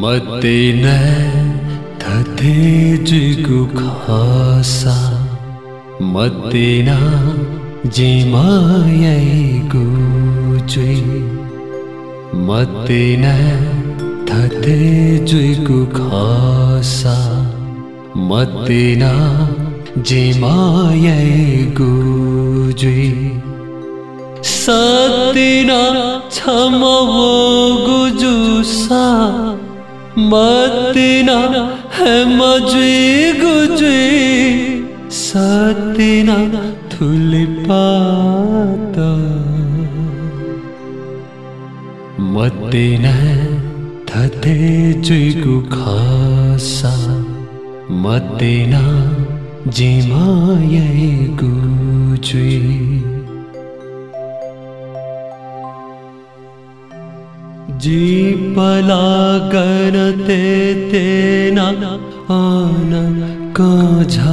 मते न थथे जुगु खासा मते न जिमायै गुजु मते न थथे जुगु खासा मते न जिमायै गुजु सते न क्षमवो मतिना है मजी गुजी सतिना थुल मतिना थते चुगु खासा मतिना जिमा ये जीपला करते तेना आना काझा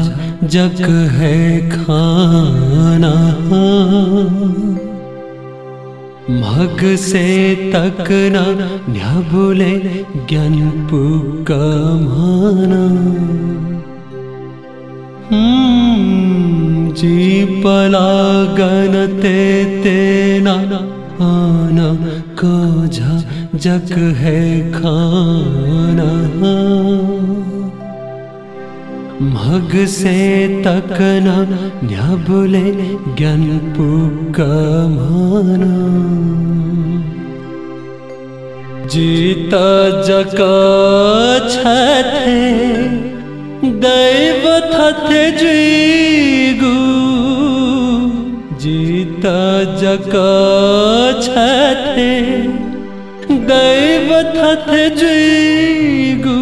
जग है खाना मग से तक न भूले ज्ञान पुकमाना जीपला गणते झिझक है खाना मग से तकना न्याबुले ज्ञान पुका माना जीता जका छथे दैव थथे जीगु जीता जका छथे ব্যথাতে জৈগু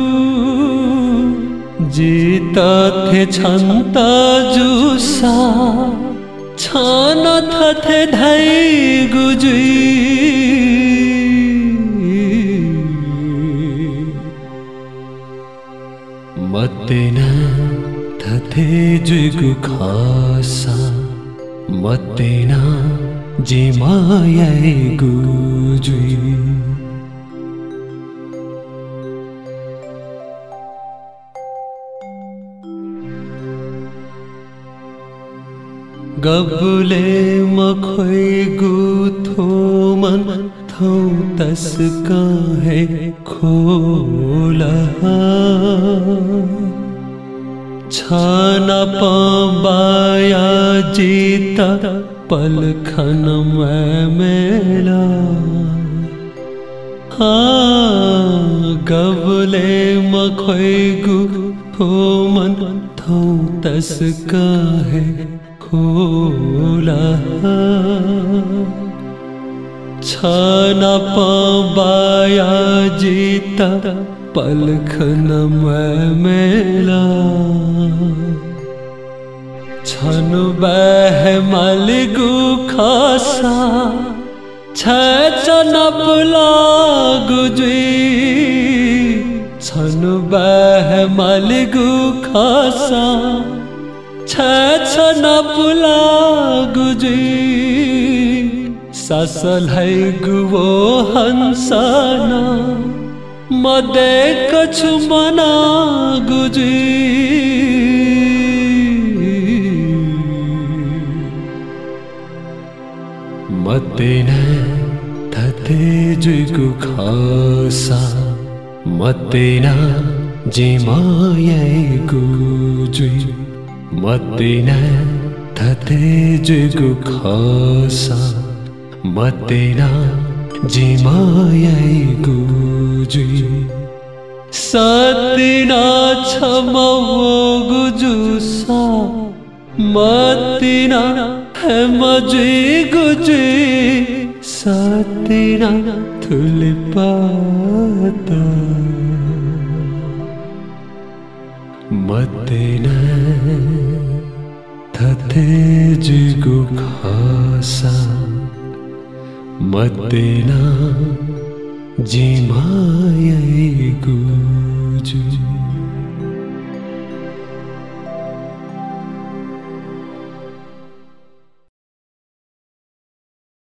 জিতাথে ছান্তা জুসা ছানা থাথে ধাই গুজুই মতে না থাথে জুগু খাসা মতে না যে মায়াই গু गबुले मखोई गुथोमन थौ तस काहे खोला छाना पाया जीता पलखन में मेला हाँ गबले मखोई मन थौ तस काहे भूला छाना पाया जीता पलख न मेला छन बह मलगू खासा छन पला गुजी छन बह मलगू खासा छन बुला गुजी ससल है गुवो हंसना मदे कछु मना गुजी मदे ने थते जुगु खासा मदे ना जिमा गुजी मत न ततेज गुखासा मत न जीमायाई गुजी सतिना छमऊ गुजुसा मत न है मजे गुजी सतिना तुलपाता मत न तेज गुखासा मत देना जे